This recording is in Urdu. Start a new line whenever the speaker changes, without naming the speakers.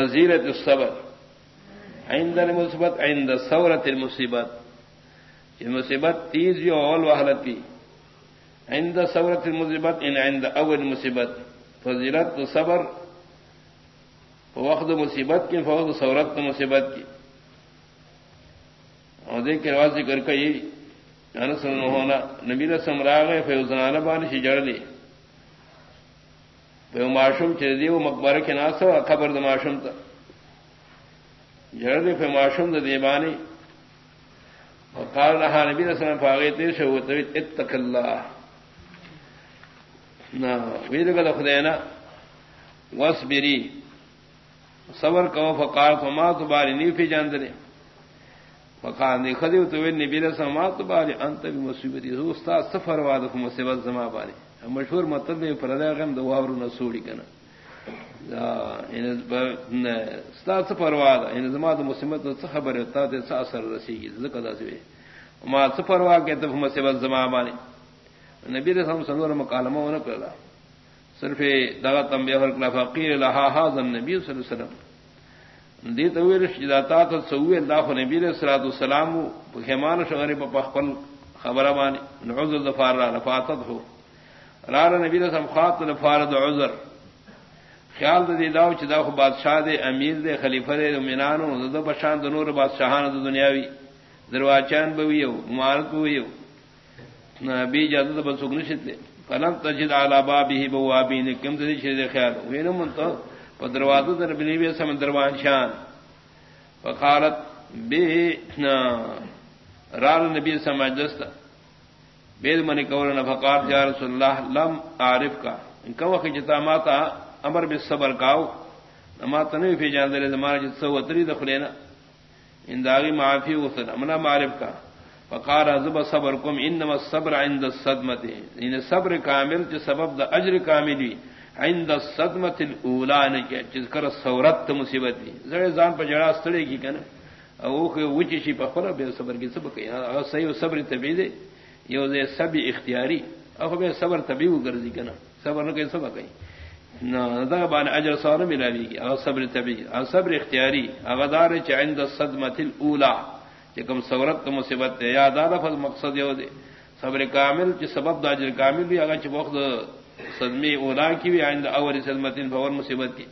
نزیرت الصبر. عند المصیبت، عند سورت المصیبت. یہ مصیبت تیز جو اول وحلت کی؟ عند سورت المصیبت، ان عند اول مصیبت. فضیلت صبر وقت مصیبت کی فوق سورت مصیبت کی. اور دیکھ کے رواز ذکر کا یہ انسن ہونا نبی رسم راغ فیوزنانہ بانشی جڑ لی معشوم چی وہ مقبر کے ناس ہو خبر د معشوم تھا جڑ پہ معشوم د دیبانی. اور کال رہا نبی رسم فاغے تیش وہ طویل اتق اللہ نہ ویر کا خدینا وس بری صبر کو فقار فما تو باری نہیں پی جان دے فقار نے تو نبی رسم ما تو باری انت بھی مصیبت استاد سفر واد کو مصیبت زما باری مشہور مطلب میں پردا غم دو اور نسوڑی کنا. ستاس پروا دا. یعنی ان یعنی زما د مصیبت څخه خبر تا ته څه اثر رسیږي زکه دا سی ما څه پروا کې ته مصیبت زما باندې نبی رسول الله صلی الله علیه مکالمه ونه کړلا صرف دغه تنبیه ورکړه فقیر لها هذا النبي صلی الله علیه وسلم. دې ته ویل چې تا ته سوې نبی رسول الله والسلام په خیمان شغری په خپل خبره باندې نعوذ ظفار را لفاتت هو رار نبی رسم خوات فارد عذر. خیال دے داو چدا خو بادشاہ دے، امیر دے، خلیفہ دے مینانو دو بشان دنور بادشاہان دو دنیاوی. درواچان بویو مارک بویو نبی جادو بس سگنشت لے فلم تجد علا بابی بوابی نے کم دے شیر خیال. وینو من تو پا دروازو در بنی بے سم دروان شان. فقالت بے رال نبی سمجھ دستا بید منی کور نفقار یا رسول اللہ لم عارف کا. ان کا وقت جتا ماتا امر بے صبر کاؤ. ماتا نہیں پی جان دے زمانہ جت سو اتری دخلینا. ان داغی معافی وصل امنا معرف کا. فقار عزب صبر کم انما الصبر عند الصدمت ان صبر کامل چ سبب دا اجر کاملی. عند الصدمت الاولى نے جس کر سورت مصیبت دی۔ زڑے زان پر جڑا استڑے کی کنا، او کہ وچی شی پخلا بے صبر کی سبق یا صحیح صبر تبی دے یہ دے سب اختیاری۔ اب میں صبر تبھی وہ گرزی کنا، صبر نہ کہ سبق کہیں نہ بان اجر سور ملاوی گی اگر صبر طبی صبر اختیاری۔ اغدار چائند صدمت الاولا کہ کم صورت کا مصیبت ہے یا دادا فض مقصد یہ دے، صبر کامل چ سبب دا اجر کامل بھی اگر چ وقت صدمی اولا کی بھی آئند اور صدمت فور مصیبت کی۔